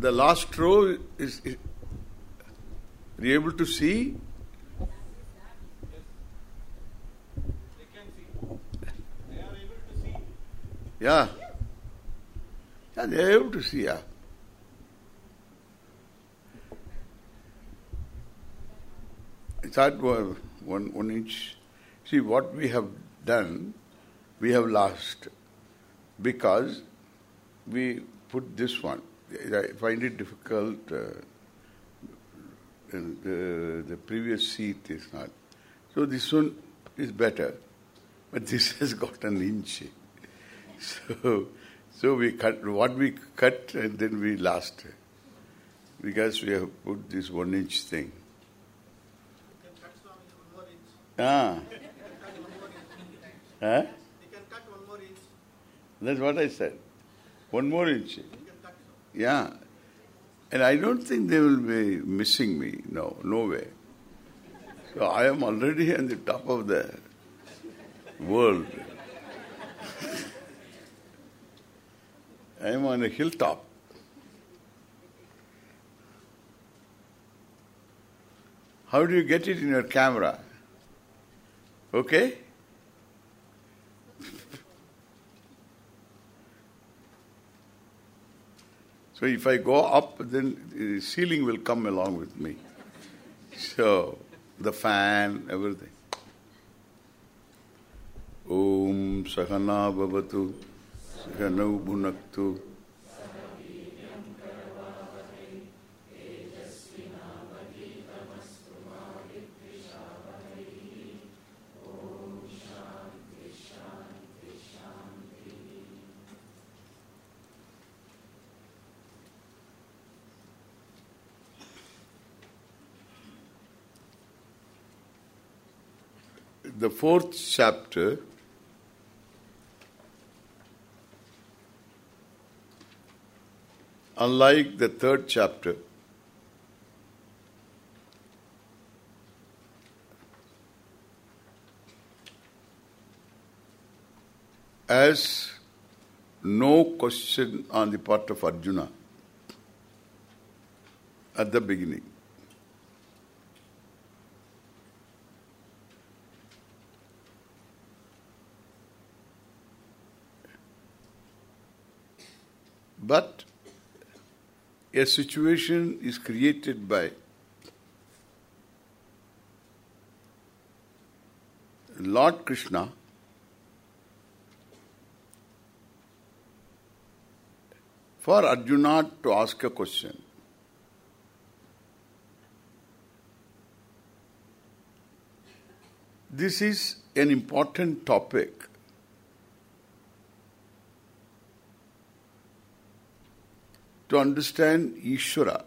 the last row is, is are you able to see? They can see. They are able to see. Yeah. Yeah, they are able to see, yeah. It's at one inch. See, what we have done, we have lost because we put this one. I find it difficult. Uh, the, the previous seat is not. So this one is better. But this has got an inch. So, so we cut what we cut and then we lost because we have put this one inch thing. You can cut Swami one more inch. Ah, You can cut one more inch. huh? You can cut one more inch. That's what I said. One more inch. Yeah. And I don't think they will be missing me. No, no way. So I am already on the top of the world. I am on a hilltop. How do you get it in your camera? Okay? So if I go up, then the ceiling will come along with me. So, the fan, everything. Om Sahana Bhavatu Sahanau Bhunaktu The fourth chapter unlike the third chapter, as no question on the part of Arjuna at the beginning. But a situation is created by Lord Krishna for Arjuna to ask a question. This is an important topic to understand Ishvara.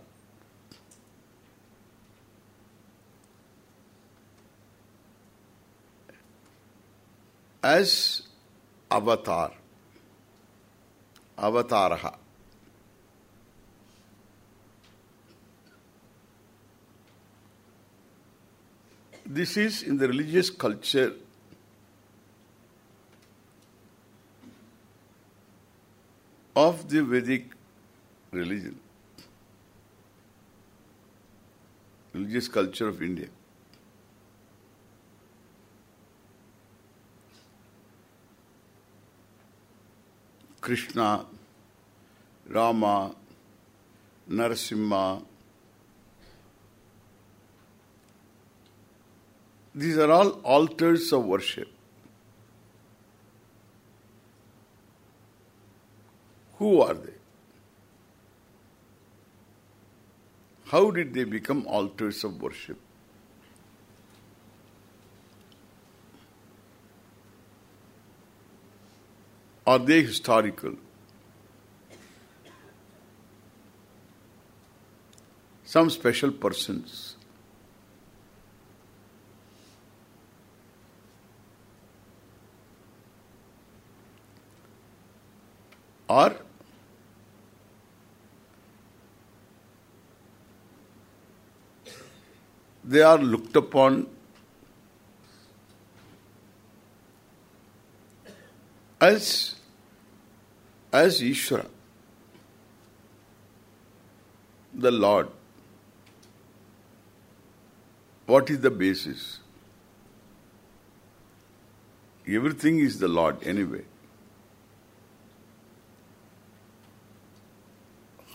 As avatar, avataraha. This is in the religious culture of the Vedic religion, religious culture of India. Krishna, Rama, Narasimha, these are all altars of worship. Who are they? How did they become altars of worship? Are they historical? Some special persons. Or they are looked upon as as Ishvara. the Lord, what is the basis? Everything is the Lord anyway.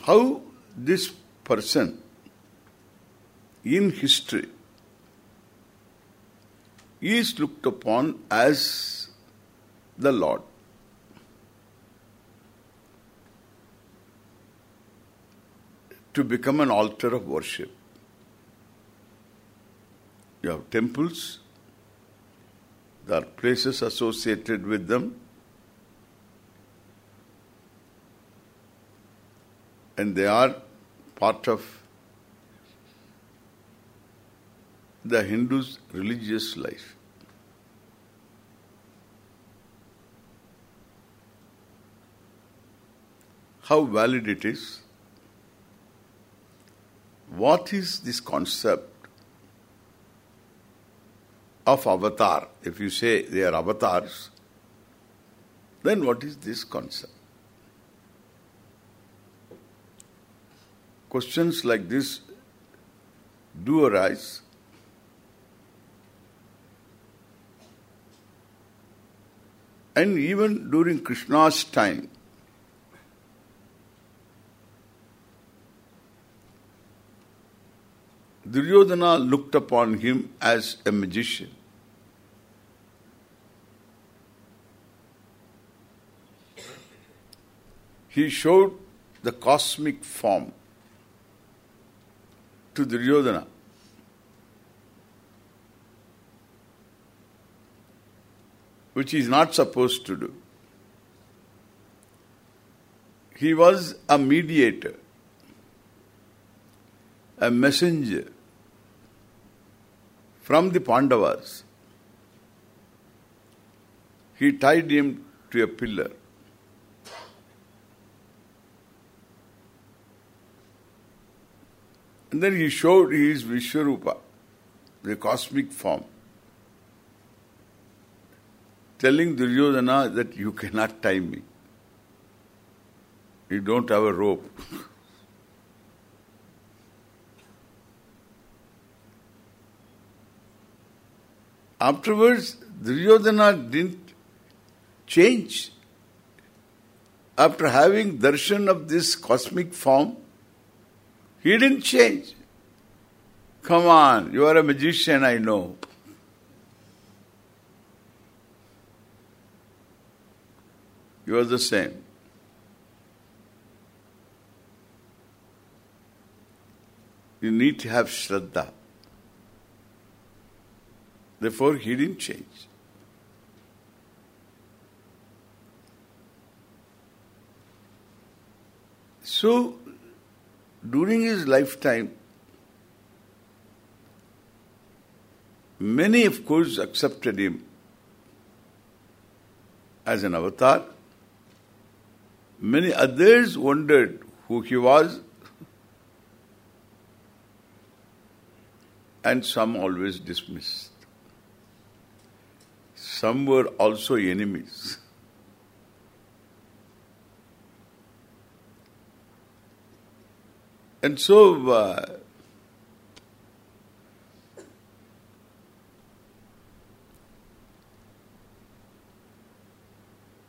How this person in history is looked upon as the Lord. To become an altar of worship. You have temples, there are places associated with them, and they are part of the Hindu's religious life. How valid it is? What is this concept of avatar? If you say they are avatars, then what is this concept? Questions like this do arise And even during Krishna's time, Duryodhana looked upon him as a magician. He showed the cosmic form to Duryodhana. Which he is not supposed to do. He was a mediator, a messenger from the Pandavas. He tied him to a pillar. And then he showed his Vishwarupa, the cosmic form telling Duryodhana that you cannot tie me. You don't have a rope. Afterwards, Duryodhana didn't change. After having darshan of this cosmic form, he didn't change. Come on, you are a magician, I know. You are the same. You need to have Shraddha. Therefore, he didn't change. So, during his lifetime, many, of course, accepted him as an avatar. Many others wondered who he was and some always dismissed. Some were also enemies. And so uh,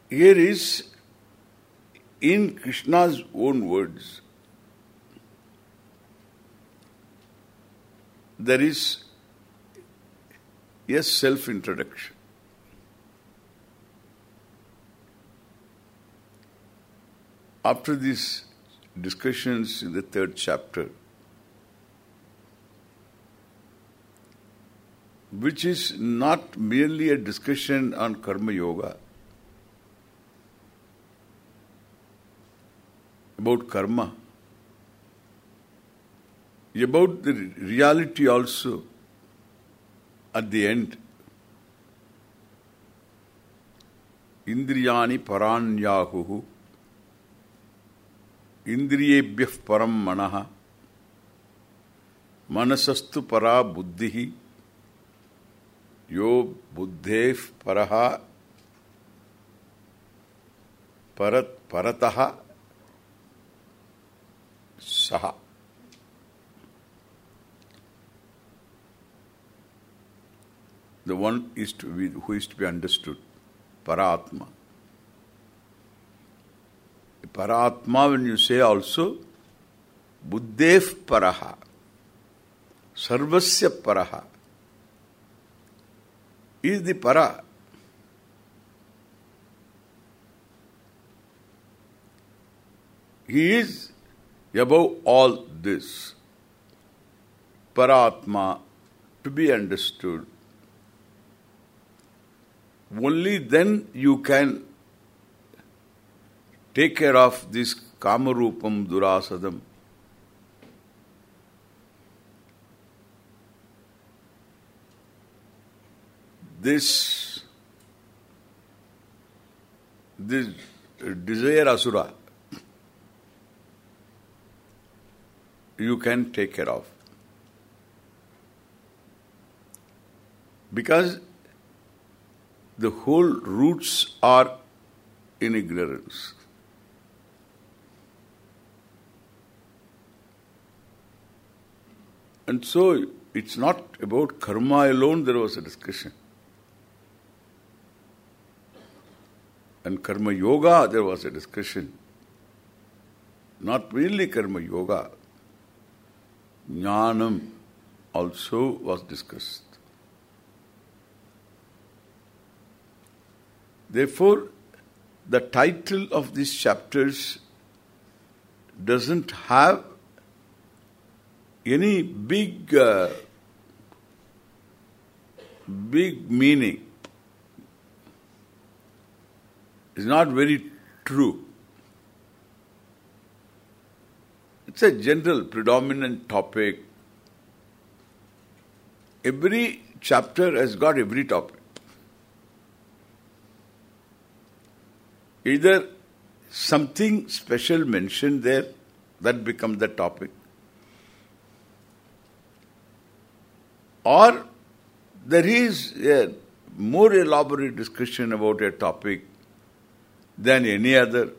here is in Krishna's own words, there is a self-introduction. After these discussions in the third chapter, which is not merely a discussion on karma yoga, about karma, about the reality also at the end. Indriyani paranyahuhu Indriyebhyah param manaha. Manasastu para buddhihi. Yo buddhev paraha. Parat सहा the one is to be who is to be understood paratma paratma when you say also buddhev paraha sarvasya paraha is the para he is above all this. Paratma, to be understood. Only then you can take care of this Kamarupam Durasadam. This this desire asura you can take care of. Because the whole roots are in ignorance. And so it's not about karma alone there was a discussion. And karma yoga there was a discussion. Not merely karma yoga. Jnanam also was discussed. Therefore, the title of these chapters doesn't have any big uh, big meaning. It's not very true. It's a general, predominant topic. Every chapter has got every topic. Either something special mentioned there, that becomes the topic. Or there is a more elaborate discussion about a topic than any other.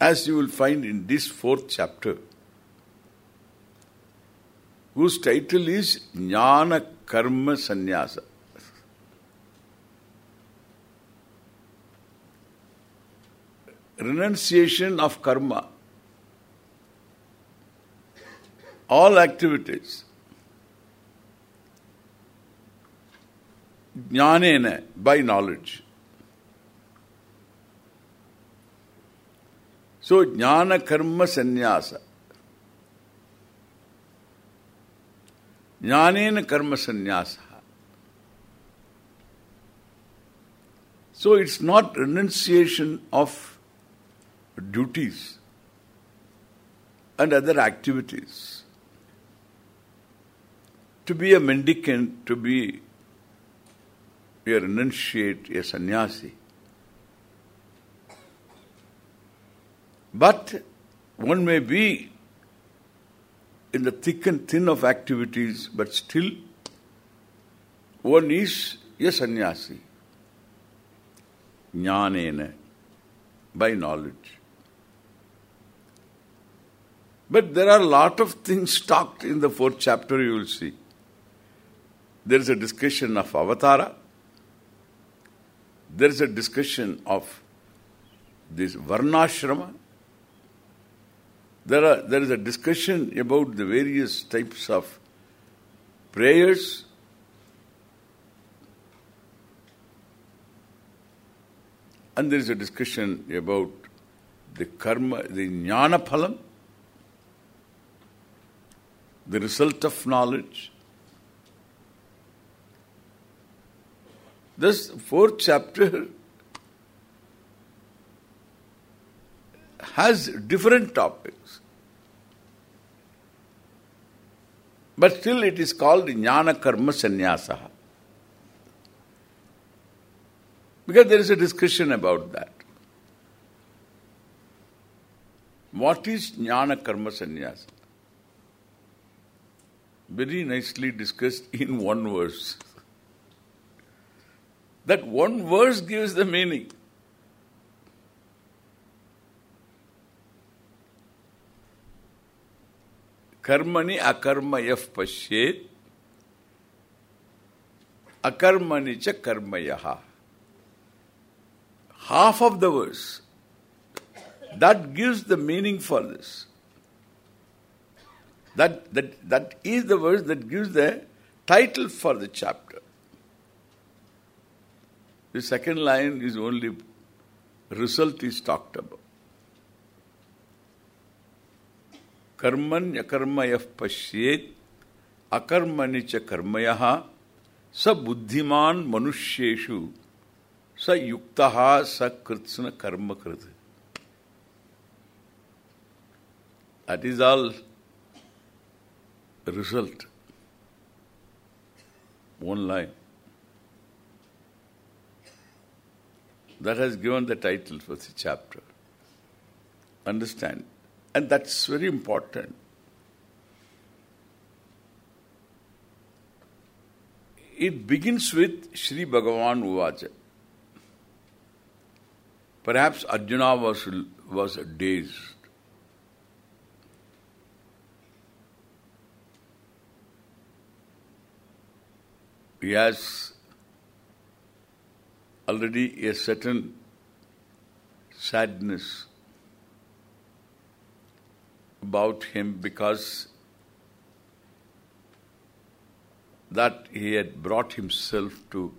As you will find in this fourth chapter, whose title is Jnana Karma Sannyasa. Renunciation of karma. All activities. Jnanena, by knowledge. So, jnana karma sannyasa. Jnanena karma sannyasa. So, it's not renunciation of duties and other activities. To be a mendicant, to be a renunciate, a sannyasi. But one may be in the thick and thin of activities, but still one is a sannyasi. Jnanena, by knowledge. But there are a lot of things talked in the fourth chapter, you will see. There is a discussion of avatara. There is a discussion of this varnashrama. There are there is a discussion about the various types of prayers. And there is a discussion about the karma, the jnana phalam, the result of knowledge. This fourth chapter has different topics. But still it is called Jnana Karma Sannyasa. Because there is a discussion about that. What is Jnana Karma Sannyasa? Very nicely discussed in one verse. That one verse gives the meaning. Karmani akarma yah pashyet akarmanicha karmayaha. Half of the verse. That gives the meaning for this. That, that, that is the verse that gives the title for the chapter. The second line is only result is talked about. Karman yakarmayah pashyet akarmani cha karmayah sa buddhiman manusheshu sa yuktaha sa kritsna karma krit. That is all result. One line. That has given the title for the chapter. Understand? And that's very important. It begins with Sri Bhagavan Uvacha. Perhaps Arjuna was, was dazed. He has already a certain sadness about him because that he had brought himself to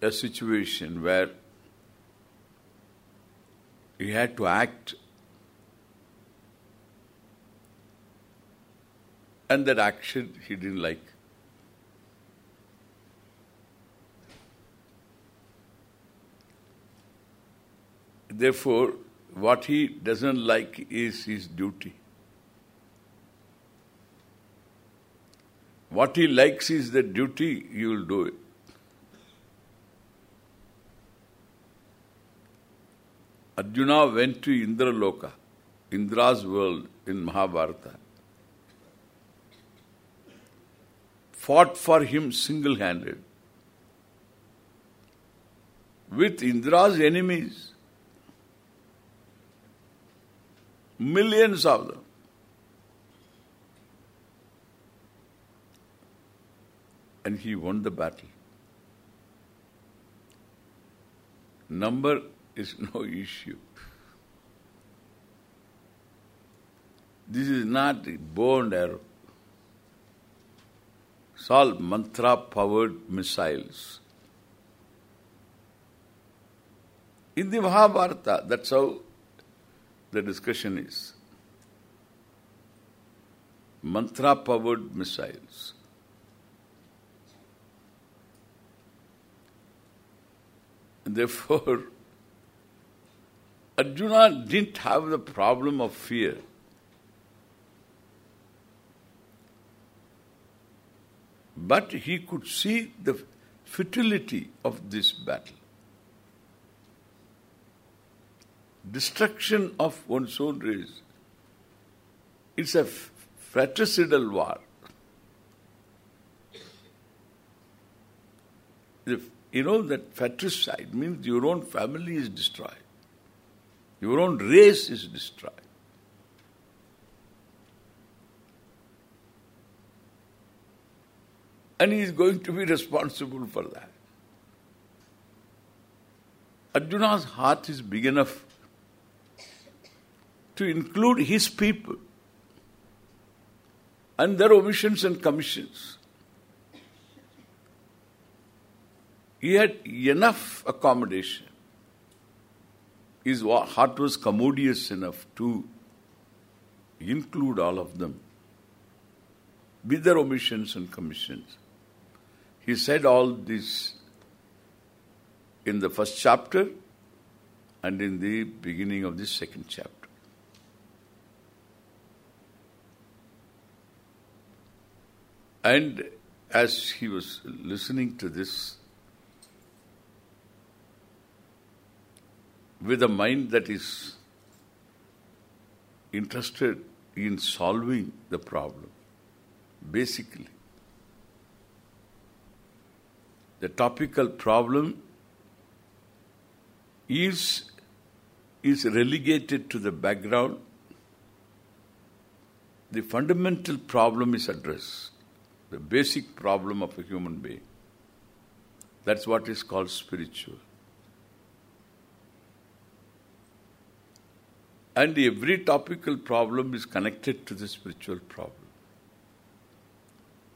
a situation where he had to act and that action he didn't like. Therefore, what he doesn't like is his duty. What he likes is the duty, you will do it. Arjuna went to Indraloka, Indra's world in Mahabharata. Fought for him single-handed. With Indra's enemies. Millions of them. And he won the battle. Number is no issue. This is not a bow and arrow. It's all mantra-powered missiles. In the Mahabharata, that's how the discussion is. Mantra-powered missiles. Therefore, Arjuna didn't have the problem of fear. But he could see the futility of this battle. Destruction of one's own race. It's a fratricidal war. If you know that fratricide means your own family is destroyed. Your own race is destroyed. And he is going to be responsible for that. Arjuna's heart is big enough to include his people and their omissions and commissions. He had enough accommodation. His heart was commodious enough to include all of them with their omissions and commissions. He said all this in the first chapter and in the beginning of the second chapter. And as he was listening to this, with a mind that is interested in solving the problem, basically, the topical problem is is relegated to the background. The fundamental problem is addressed the basic problem of a human being. That's what is called spiritual. And every topical problem is connected to the spiritual problem.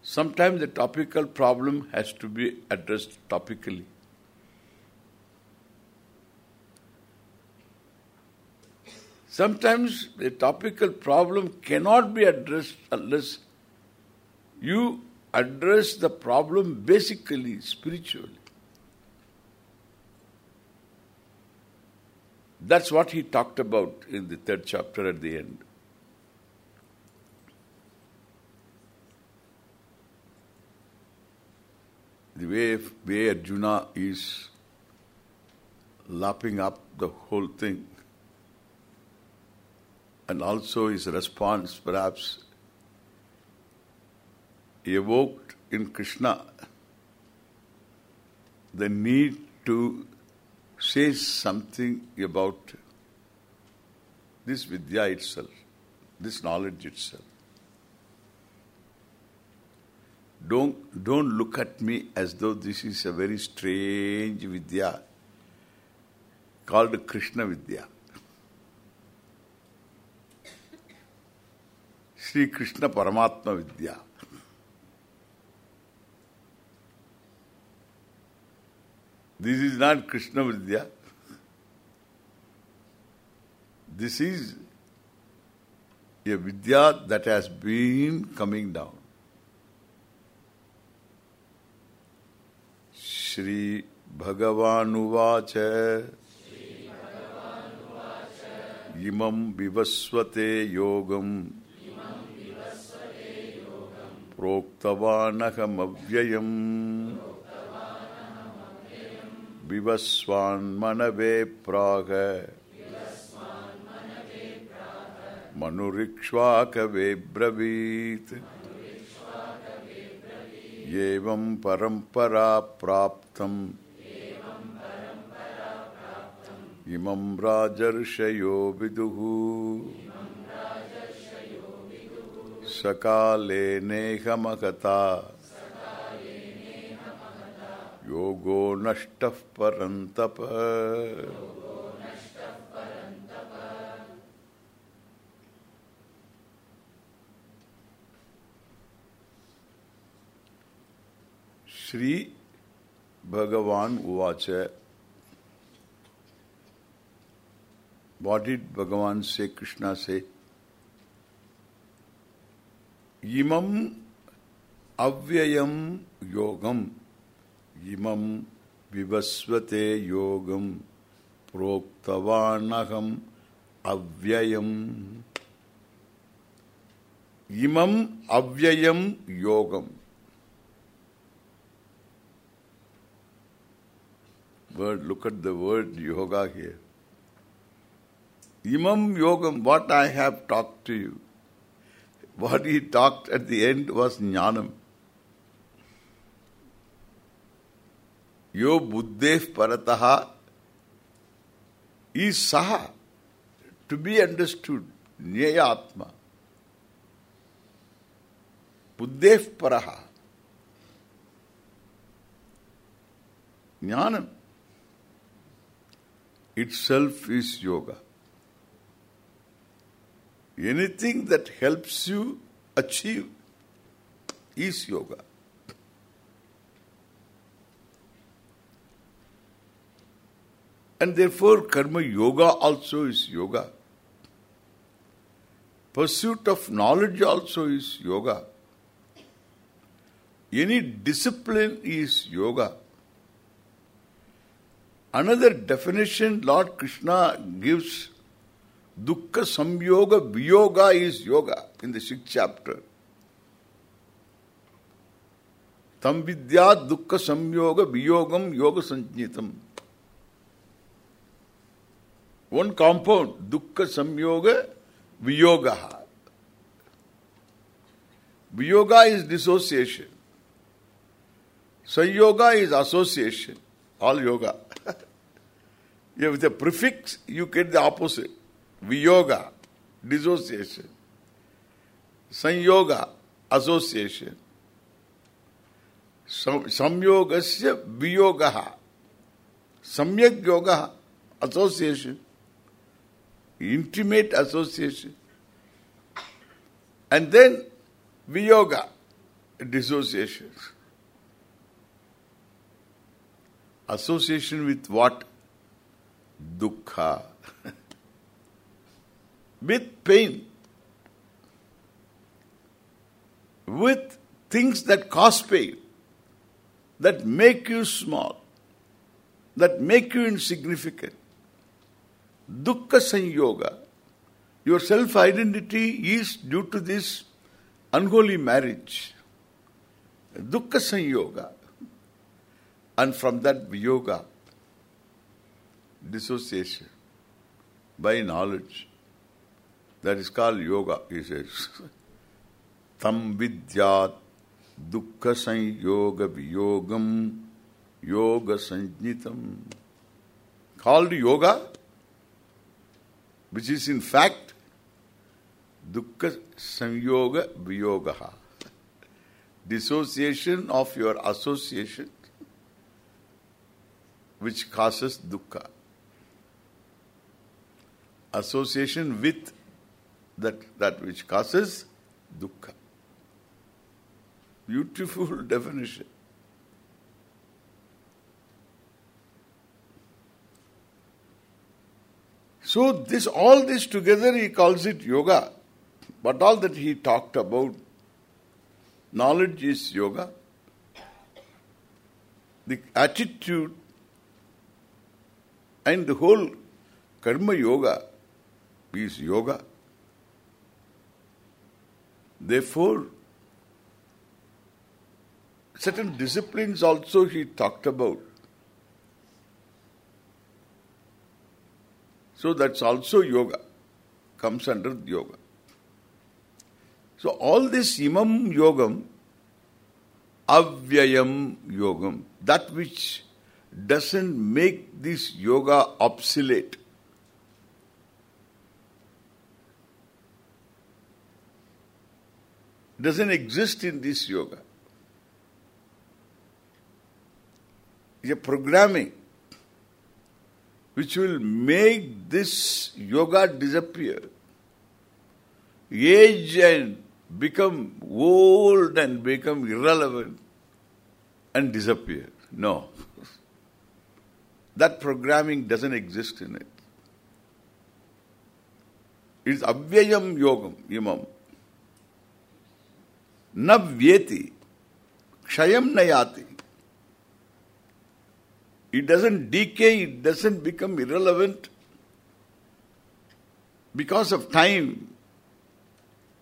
Sometimes the topical problem has to be addressed topically. Sometimes the topical problem cannot be addressed unless you address the problem basically, spiritually. That's what he talked about in the third chapter at the end. The way, way Arjuna is lapping up the whole thing and also his response perhaps evoked in Krishna the need to say something about this vidya itself, this knowledge itself. Don't don't look at me as though this is a very strange vidya called Krishna Vidya. Sri Krishna Paramatma Vidya. This is not Krishna Vidya. This is a Vidya that has been coming down. Shri Bhagavan Uvacha Imam Vivasvate Yogam विवस्वान्मनवे प्राग। मनुरिक्ष्वाकवे ब्रवीत्। एवं परम्परा प्राप्तम्। इमं राजर्षयो विदुः। सकाले नेहमकता योगो नष्टः परन्तप। श्री भगवान उवाच। बॉडिड भगवान से कृष्णा से? इमं अव्ययम् योगम्। Imam vivasvate yogam proktavanaham avyayam imam avyayam yogam word look at the word yoga here. Imam yogam what i have talked to you. What he talked at the end was jnanam यो बुद्धे परतः। सह। To be understood न्यय आत्मा बुद्धे पर। Gyan itself is yoga anything that helps you achieve is yoga And therefore karma yoga also is yoga. Pursuit of knowledge also is yoga. Any discipline is yoga. Another definition Lord Krishna gives Dukkha Samyoga Viyoga is yoga in the sixth chapter. Tam Vidya Dukkha Samyoga Viyogam Yoga Sanjitam. One compound, dukkha samyoga, viyoga. Viyoga is dissociation. Sanyoga is association. All yoga. yeah, with a prefix, you get the opposite. Viyoga, dissociation. Sanyoga, association. Sam, samyogasya viyogaha. Samyak yoga, association. Intimate association. And then viyoga, dissociation. Association with what? Dukkha. with pain. With things that cause pain. That make you small. That make you insignificant. Dukkha Sanyoga. Your self-identity is due to this unholy marriage. Dukkha Sanyoga. And from that yoga, dissociation by knowledge. That is called yoga, he says. Tam vidyat dukkha sanyoga viyogam yoga sanjitam. Called yoga, which is in fact dukkha samyoga viyogaha. Dissociation of your association which causes dukkha. Association with that, that which causes dukkha. Beautiful definition. So this all this together he calls it yoga. But all that he talked about, knowledge is yoga. The attitude and the whole karma yoga is yoga. Therefore, certain disciplines also he talked about. So that's also yoga, comes under yoga. So all this imam yogam, avyayam yogam, that which doesn't make this yoga obsolete. Doesn't exist in this yoga. It's a programming which will make this yoga disappear. Age and become old and become irrelevant and disappear. No. That programming doesn't exist in it. It's avyayam yogam, imam. Na vyeti, kshayam nayati. It doesn't decay, it doesn't become irrelevant. Because of time,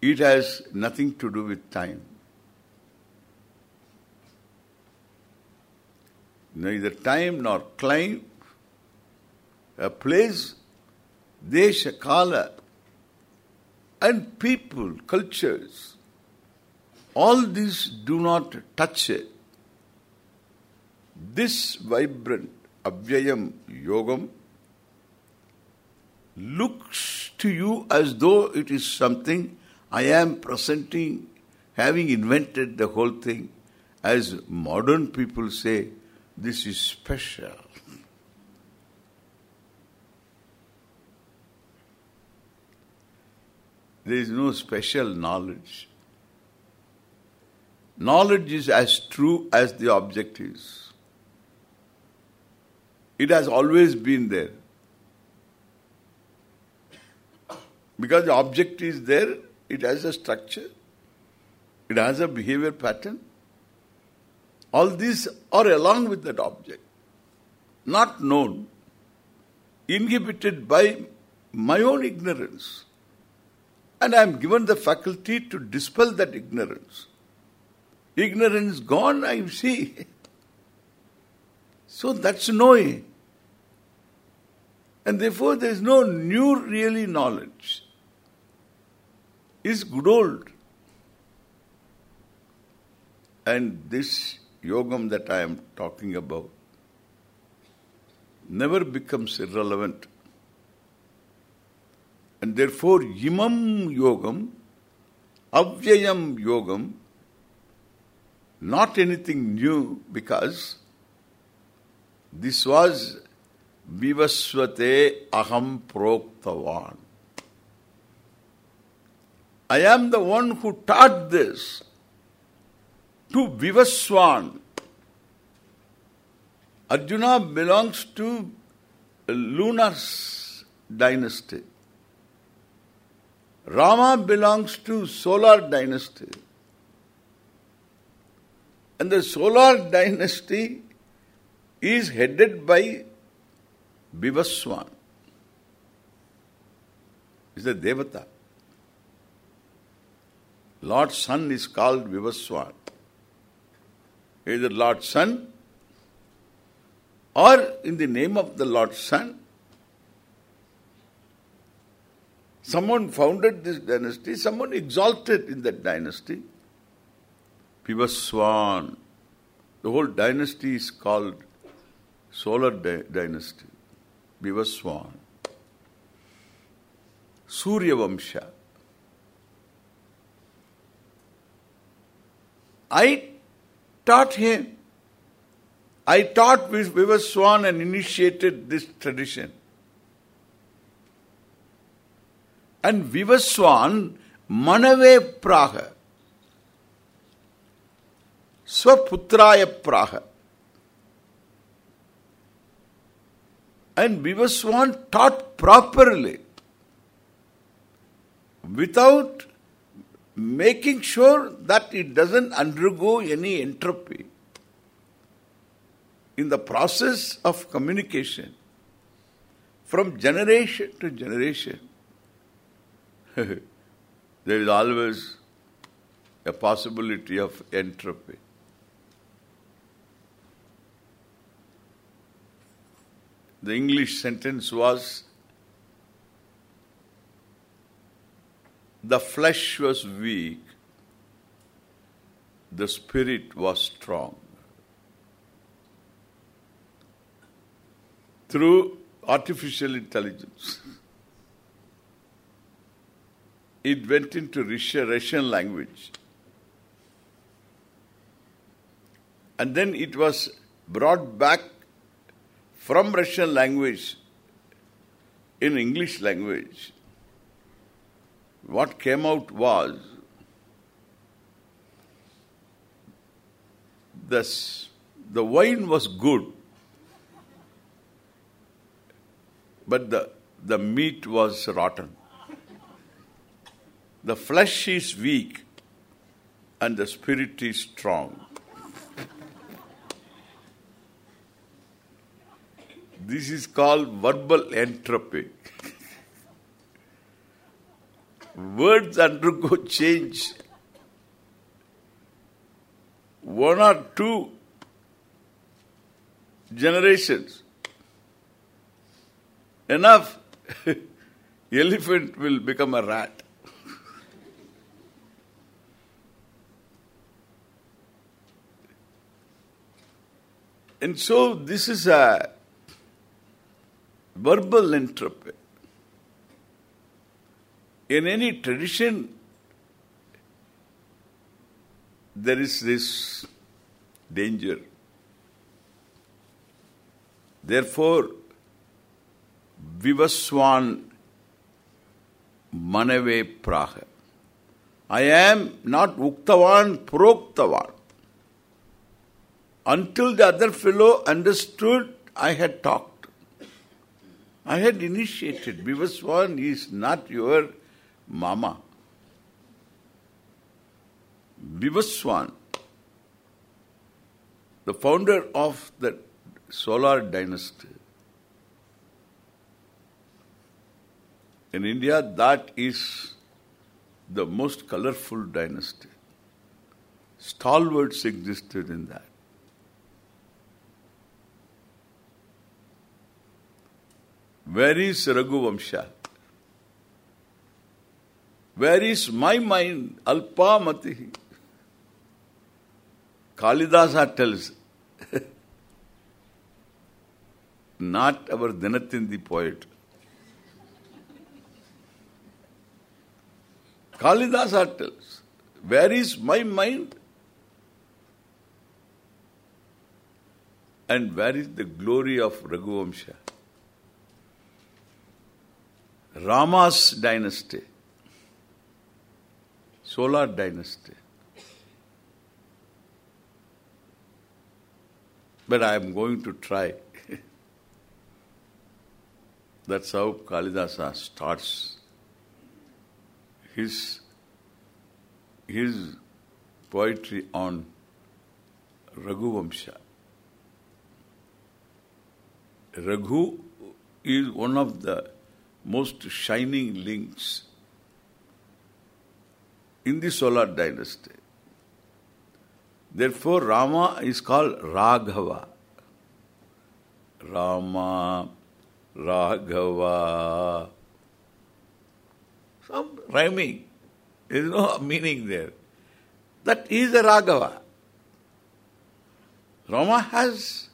it has nothing to do with time. Neither time nor clime, a place, desha, kala, and people, cultures, all these do not touch it. This vibrant avyayam yogam looks to you as though it is something I am presenting, having invented the whole thing. As modern people say, this is special. There is no special knowledge. Knowledge is as true as the object is. It has always been there. Because the object is there, it has a structure, it has a behavior pattern. All these are along with that object. Not known, inhibited by my own ignorance. And I am given the faculty to dispel that ignorance. Ignorance gone, I see. So that's knowing. And therefore there is no new really knowledge. It's good old. And this yogam that I am talking about never becomes irrelevant. And therefore, imam yogam, avyayam yogam, not anything new because this was Vivasvate Aham Proktavan. I am the one who taught this to Vivaswan. Arjuna belongs to Lunar's dynasty. Rama belongs to solar dynasty. And the solar dynasty is headed by Vivaswan. Is a Devata. Lord Sun is called Vivaswan. Either Lord Sun or in the name of the Lord Sun, someone founded this dynasty, someone exalted in that dynasty, Vivaswan. The whole dynasty is called Solar Dynasty, Vivaswan. Surya Vamsha. I taught him. I taught Vivaswan and initiated this tradition. And Vivaswan Manave Praha. Swaputraya Praha. And Vivaswan taught properly without making sure that it doesn't undergo any entropy in the process of communication from generation to generation. there is always a possibility of entropy. The English sentence was The flesh was weak, the spirit was strong. Through artificial intelligence, it went into Russian language. And then it was brought back from Russian language in English language what came out was this, the wine was good, but the, the meat was rotten. The flesh is weak and the spirit is strong. This is called verbal entropy words undergo change. One or two generations. Enough, elephant will become a rat. and so this is a verbal entropy in any tradition, there is this danger. Therefore, Vivaswan Manave Praha. I am not Uktavan Proktavan. Until the other fellow understood, I had talked. I had initiated. Vivaswan is not your Mama. Vivaswan, the founder of the solar dynasty. In India, that is the most colorful dynasty. Stalwarts existed in that. Where is Raghuvamsha? Where is my mind? Alpa mati. Kalidasa tells, not our Dinatindi poet. Kalidasa tells, where is my mind? And where is the glory of Raghuvamsha? Rama's dynasty, solar dynasty. But I am going to try. That's how Kalidasa starts his his poetry on Raghuvamsha. Raghu is one of the most shining links in the solar dynasty. Therefore, Rama is called Raghava. Rama, Raghava. Some rhyming. There is no meaning there. That is a Raghava. Rama has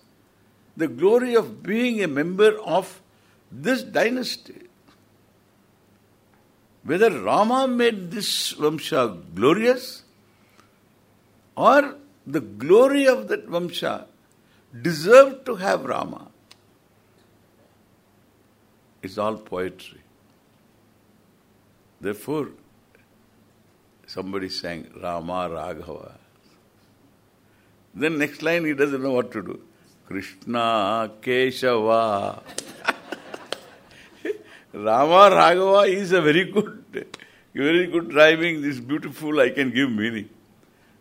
the glory of being a member of this dynasty. Whether Rama made this Vamsha glorious or the glory of that Vamsha deserved to have Rama. It's all poetry. Therefore, somebody sang Rama Raghava. Then next line he doesn't know what to do. Krishna Keshava. Rama Raghava is a very good, very good rhyming. This beautiful, I can give meaning.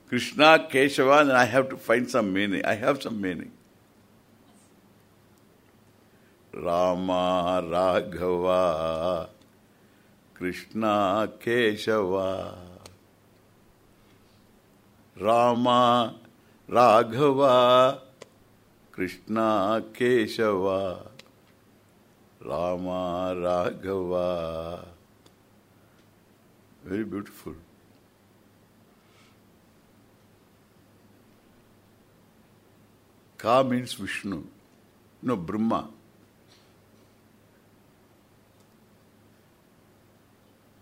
Krishna Keshava, and I have to find some meaning. I have some meaning. Rama Raghava Krishna Keshava Rama Raghava Krishna Keshava Rama Raghava Very beautiful. Ka means Vishnu. No, Brahma.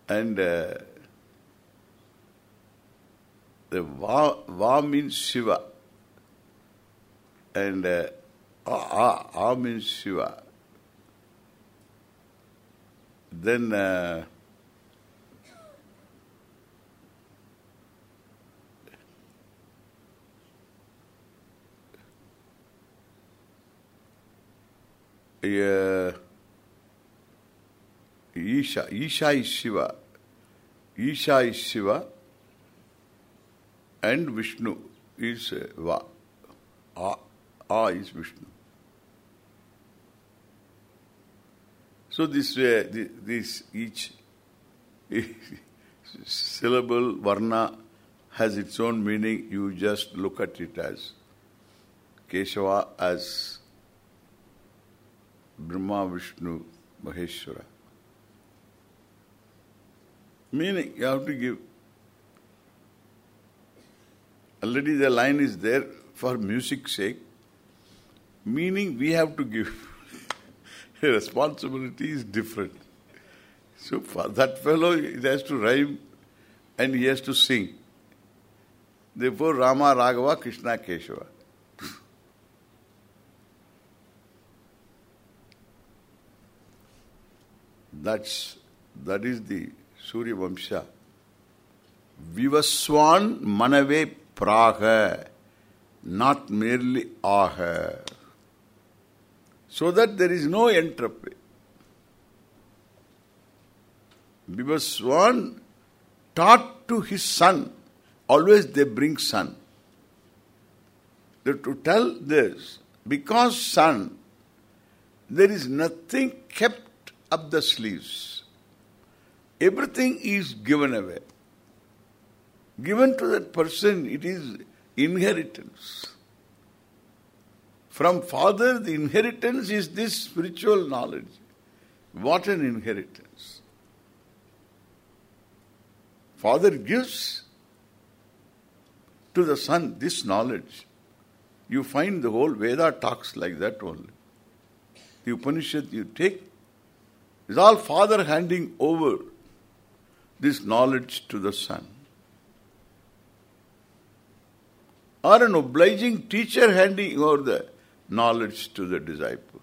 And uh, the Va, Va means Shiva. And uh, A, A, A means Shiva. Then uh, uh, Isha. Isha is Shiva. Isha is Shiva and Vishnu is uh, Va. A, A is Vishnu. So this way, thi- this each syllable, varna has its own meaning. You just look at it as Keshava as Brahma, Vishnu, Maheshwara. Meaning, you have to give. Already the line is there for music's sake. Meaning we have to give. Responsibility is different. So that fellow, he has to rhyme and he has to sing. Therefore, Rama, Raghava, Krishna, Keshava. That's that is the Surya Vamsha. Vivaswan manave praha, not merely aha. So that there is no entropy. Vivaswan taught to his son, always they bring son. They to tell this, because son, there is nothing kept up the sleeves. Everything is given away. Given to that person, it is inheritance. From father, the inheritance is this spiritual knowledge. What an inheritance. Father gives to the son this knowledge. You find the whole Veda talks like that only. The Upanishad you take is all father handing over this knowledge to the son. Or an obliging teacher handing over the knowledge to the disciple.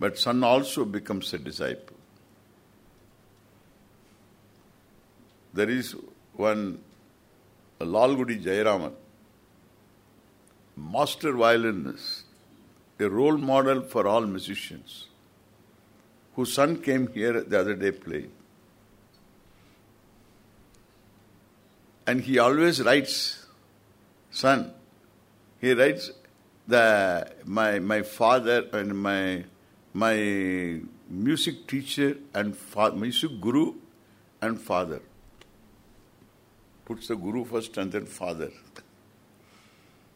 But son also becomes a disciple. There is one Lalgudi Jayaraman, master violinist, a role model for all musicians, whose son came here the other day playing. And he always writes, son, he writes the my my father and my my music teacher and music guru and father. Puts the guru first and then father.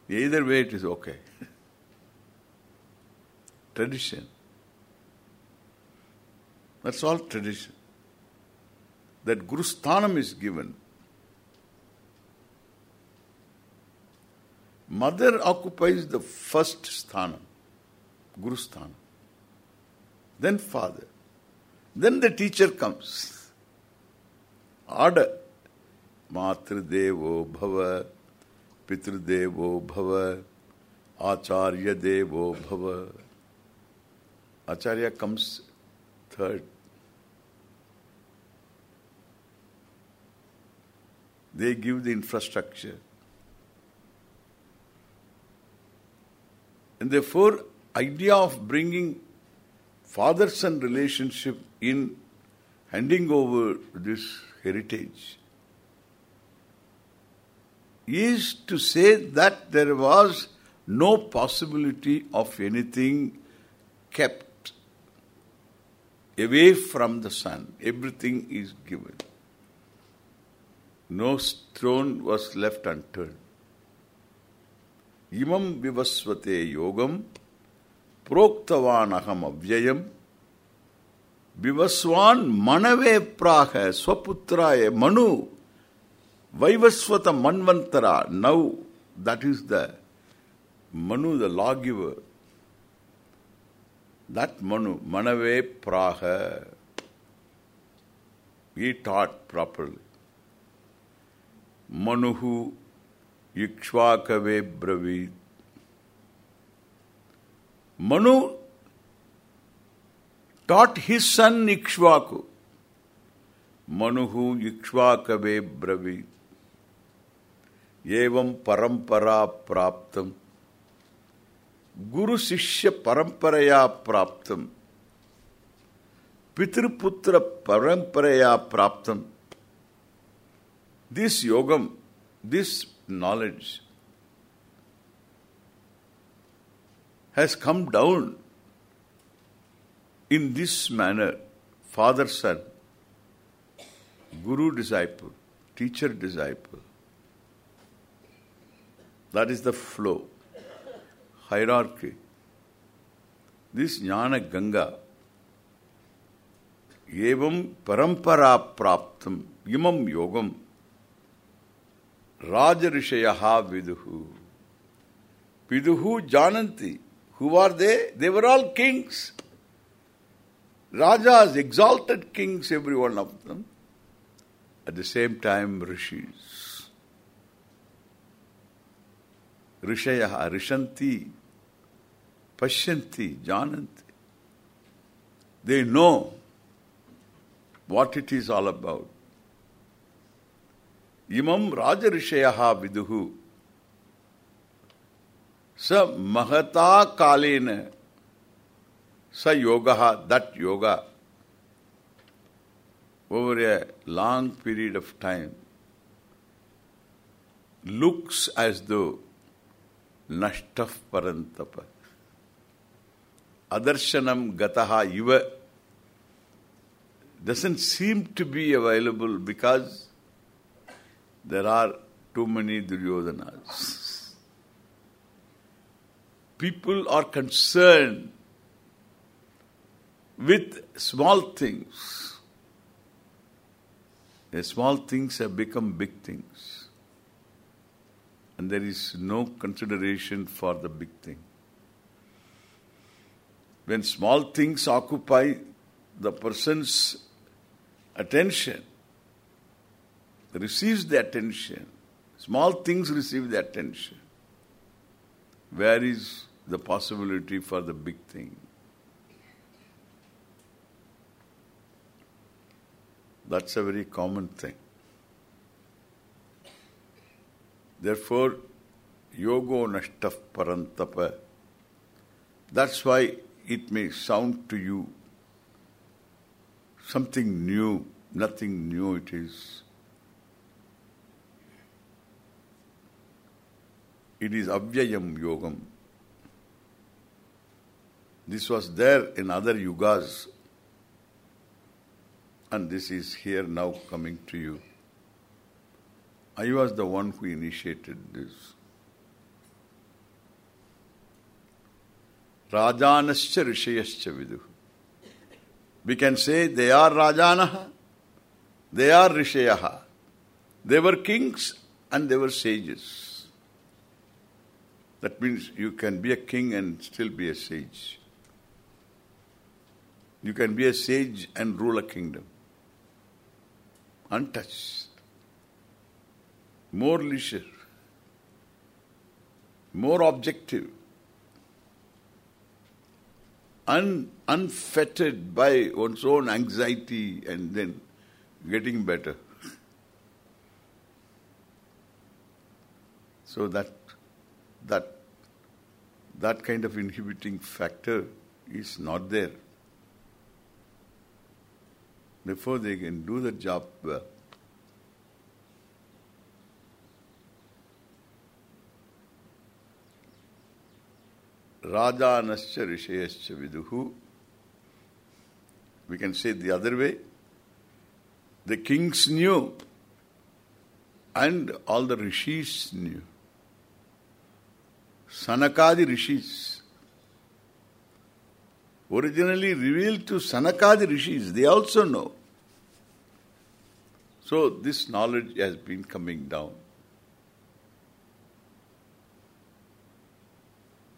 Either way it is okay. tradition. That's all tradition. That Guru Sthanam is given Mother occupies the first sthanam, Guru sthanam. Then father. Then the teacher comes. Order. Devo bhava, Devo bhava, Acharya Devo bhava. Acharya comes third. They give the infrastructure. And therefore, idea of bringing father-son relationship in handing over this heritage is to say that there was no possibility of anything kept away from the son. Everything is given. No stone was left unturned imam vivasvate yogam proktavan aham avyayam vivasvan manave prah swaputraye manu vivasvata manvantara now that is the manu the lawgiver that manu manave prah he taught properly manuhu इक्ष्वाकवे ब्रवी Manu taught his son Ikshvaku मनुहु इक्ष्वाकवे ब्रवी एवं परंपरा प्राप्त गुरु शिष्य परंपरया प्राप्त पितृ पुत्र परंपरया प्राप्तम। दिस योगम this knowledge has come down in this manner, father-son, guru-disciple, teacher-disciple. That is the flow, hierarchy. This jnana ganga, evam parampara praptam, imam yogam, Rajarishaya viduhu. Viduhu jananti. Who are they? They were all kings. Rajas, exalted kings, every one of them. At the same time, rishis. Rishaya, rishanti, pashyanti, jananti. They know what it is all about. इमं राज विदुहु स महता कालीन स योग, that योग। Over a long period of time looks as though नष्ट परंतप अदर्शनम गतहा इव doesn't seem to be available because there are too many Duryodhanas. People are concerned with small things. The small things have become big things. And there is no consideration for the big thing. When small things occupy the person's attention, receives the attention. Small things receive the attention. where is the possibility for the big thing? That's a very common thing. Therefore, yogo nashtaf parantapa. That's why it may sound to you something new, nothing new it is. It is avyayam yogam. This was there in other yugas and this is here now coming to you. I was the one who initiated this. Rajanascha rishayascha vidu. We can say they are Rajanaha, they are Rishayaha. They were kings and they were sages. That means you can be a king and still be a sage. You can be a sage and rule a kingdom. Untouched. More leisure. More objective. Un, unfettered by one's own anxiety and then getting better. So that that that kind of inhibiting factor is not there. Before they can do the job well. Rajanascha Rishayascha Viduhu. We can say the other way. The kings knew and all the rishis knew. Sanakadi rishis. Originally revealed to Sanakadi rishis, they also know. So this knowledge has been coming down.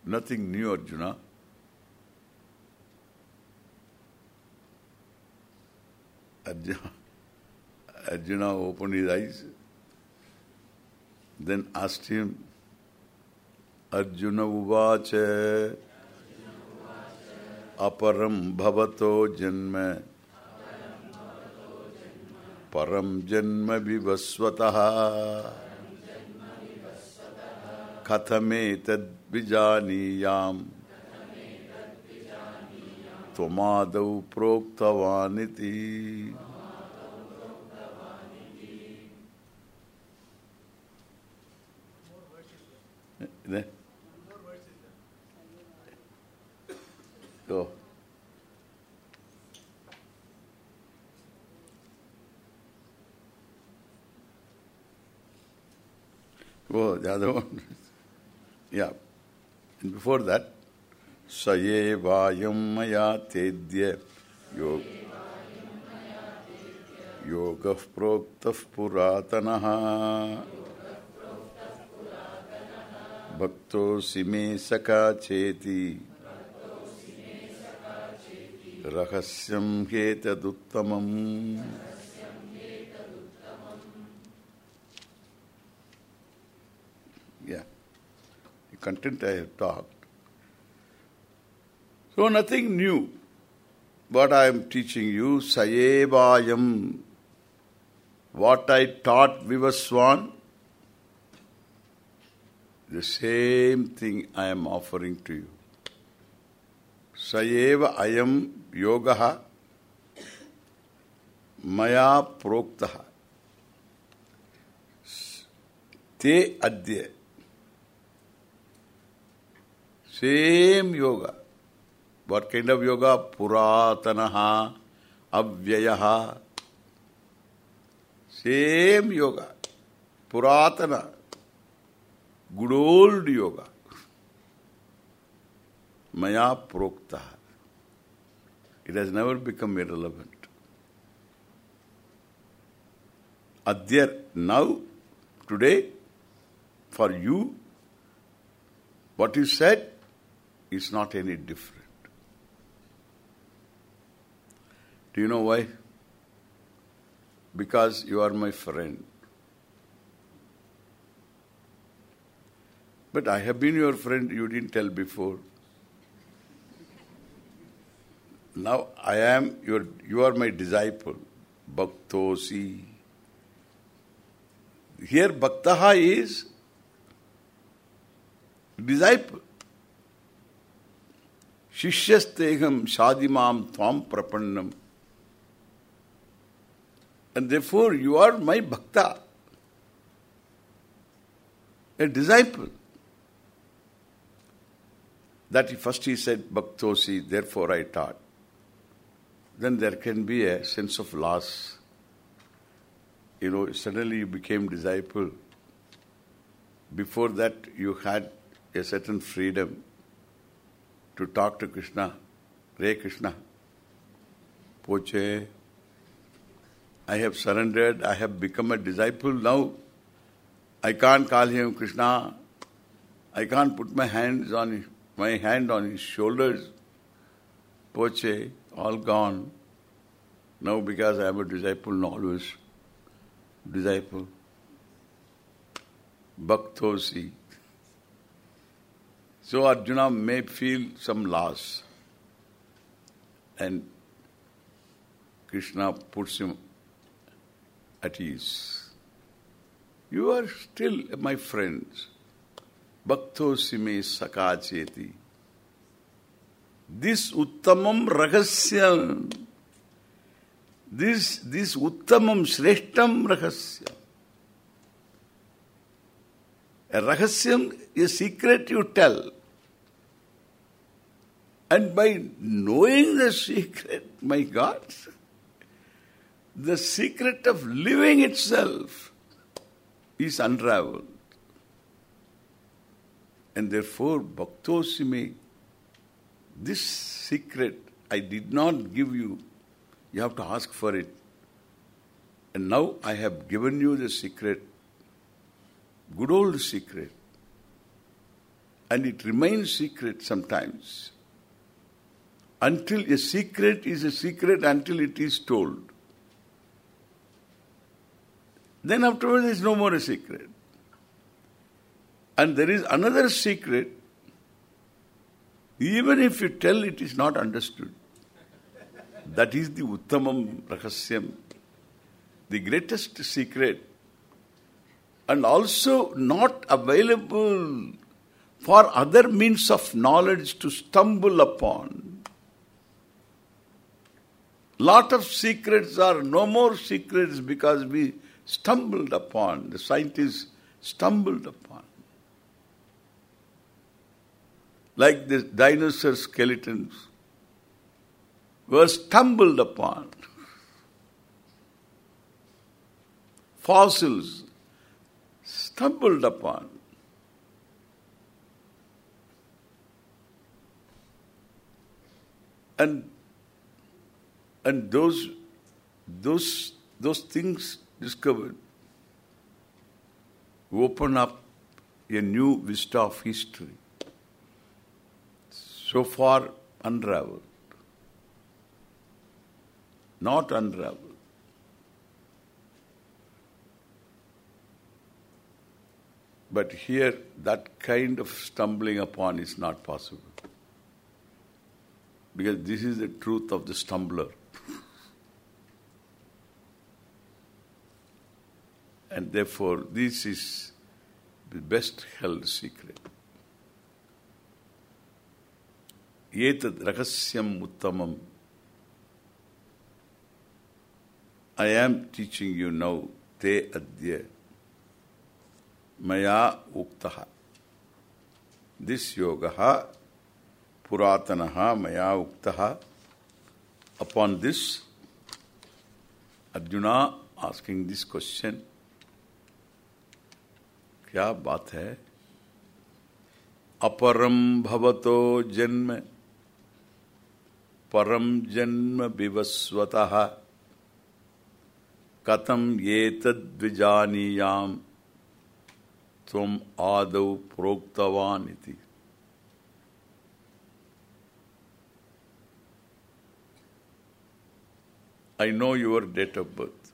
Nothing new, Arjuna. Arjuna, Arjuna opened his eyes, then asked him, Arjun उवाच अपरम भवतो जन्म। परम जन्म विवस्व कथमेतद्विजानीयाम् त्वमादौ प्रोक्तवानिति। ने Go. Go, the other one. yeah. And before that, Sayevayam maya tedya yog yogah proktah puratanaha bhakto sime saka cheti rahasyam hetaduttamam content I have talked. So nothing new. What I am teaching you, Sayevayam, what I taught Vivaswan, the same thing I am offering to you. Sayeva ayam yogaha maya proktaha te adya Same yoga. What kind of yoga? Puratanaha, Avyayaha. Same yoga. Puratana. Good old yoga. Maya prokta. It has never become irrelevant. Adhyar, now, today, for you, what you said is not any different. Do you know why? Because you are my friend. But I have been your friend, you didn't tell before. Now I am your, you are my disciple. Bhaktosi. Here Bhaktaha is disciple. Shishyasteham shadimam tvam prapannam. And therefore you are my bhakta, a disciple. That first he said, Bhaktosi, therefore I taught. Then there can be a sense of loss. You know, suddenly you became disciple. Before that you had a certain freedom to talk to Krishna. Ray Krishna. Poche. I have surrendered. I have become a disciple now. I can't call him Krishna. I can't put my hands on my hand on his shoulders. Poche, all gone. Now because I am a disciple, no always disciple. Bhaktosi. So Arjuna may feel some loss. And Krishna puts him at ease. You are still my friends. Bhaktosi me sakacheti. This uttamam rahasyam. This, this uttamam shreshtam rahasya. A rahasyam, a secret you tell. And by knowing the secret, my God, the secret of living itself is unraveled. And therefore, Bhaktosime, this secret I did not give you. You have to ask for it. And now I have given you the secret, good old secret. And it remains secret sometimes until a secret is a secret until it is told. Then afterwards there is no more a secret. And there is another secret, even if you tell it is not understood. That is the Uttamam Rahasyam, the greatest secret, and also not available for other means of knowledge to stumble upon. Lot of secrets are no more secrets because we stumbled upon, the scientists stumbled upon. Like the dinosaur skeletons were stumbled upon. Fossils stumbled upon. And and those those those things discovered open up a new vista of history. So far unraveled. Not unraveled. But here that kind of stumbling upon is not possible. Because this is the truth of the stumbler. and therefore this is the best held secret. Etad rahasyam uttamam. I am teaching you now te adya maya uktaha. This yogaha puratanaha maya uktaha. Upon this, Arjuna asking this question, क्या बात है अपरम भवतो जन्म परम जन्म विवस्वत कथम ये तद्विजानीयाम तुम आदौ प्रोक्तवान इति I know your date of birth.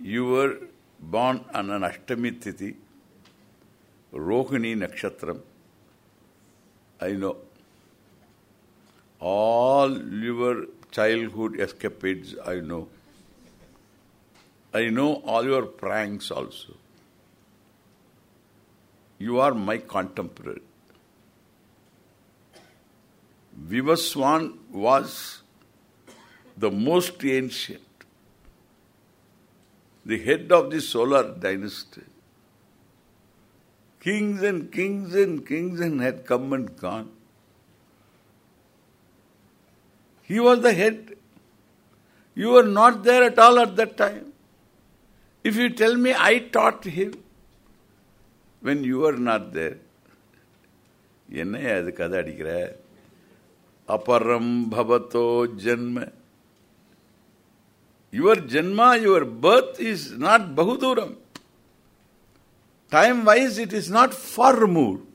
You were born on an Ashtami Tithi, Rohini Nakshatram, I know all your childhood escapades I know. I know all your pranks also. You are my contemporary. Vivaswan was the most ancient, the head of the solar dynasty. Kings and kings and kings and had come and gone. He was the head. You were not there at all at that time. If you tell me I taught him when you were not there, என்னையா அது கதை அடிக்கிற அபரம் பவத்தோ ஜென்ம your ஜென்மா your birth is not பகுதூரம் time wise it is not far removed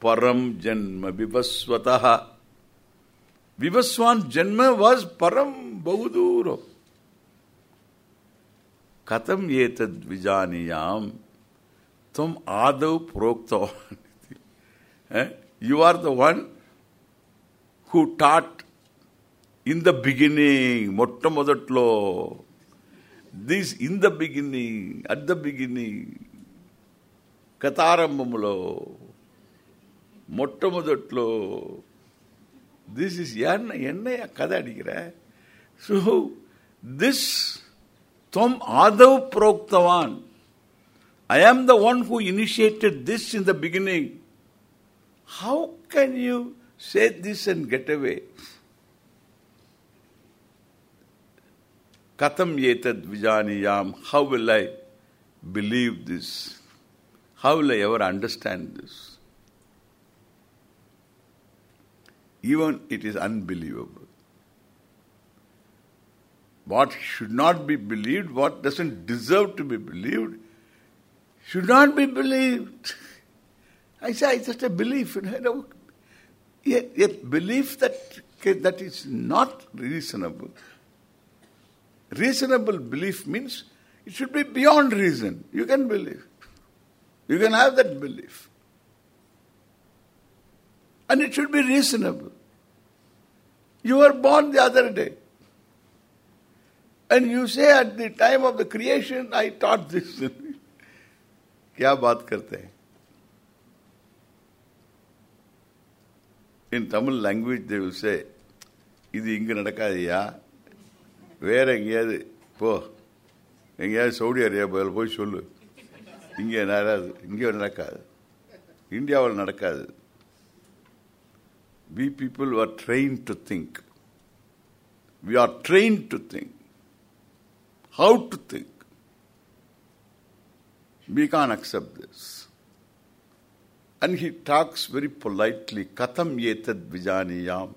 param janma vivaswataha. Vivaswan janma was param bahuduro. Katam etad vijaniyam. Tum adav proktavan eh? you are the one who taught in the beginning modatlo this in the beginning, at the beginning, కథారంభములో మొట్టమొదట్లో this is ఎన్న ఎన్నయ్య కథ అడిగిర so this త్వం ఆదవ్ ప్రోక్తవాన్ I am the one who initiated this in the beginning how can you say this and get away Katham etad vijaniyam. How will I believe this? How will I ever understand this? Even it is unbelievable. What should not be believed, what doesn't deserve to be believed, should not be believed. I say it's just a belief. You know, a, a belief that that is not reasonable. Reasonable belief means it should be beyond reason. You can believe. You can have that belief. And it should be reasonable. You were born the other day. And you say at the time of the creation, I taught this. क्या बात करते हैं In Tamil language they will say, இது இங்கு நடக்காதையா வேற எங்கேயாவது போ எங்கேயாவது சவுதி அரேபியாவில் போய் சொல்லு இங்கே நடக்காது இங்கே நடக்காது இந்தியாவில் நடக்காது we people were trained to think we are trained to think how to think we can't accept this and he talks very politely katham etad vijaniyam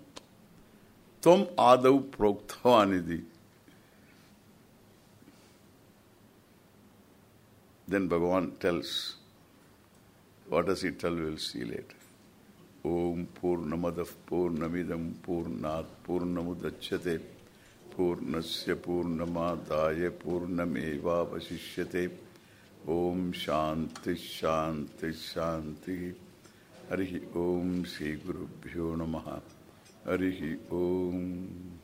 tvam adav proktavanidhi Then Bhagavan tells, what does he tell? We'll see later. Om Purnamadav Purnamidam Purnat Purnamudachyate Purnasya Purnamadaya Purnameva Vasishyate Om Shanti Shanti Shanti Harihi Om Sri Guru Bhyo Namaha Harihi Om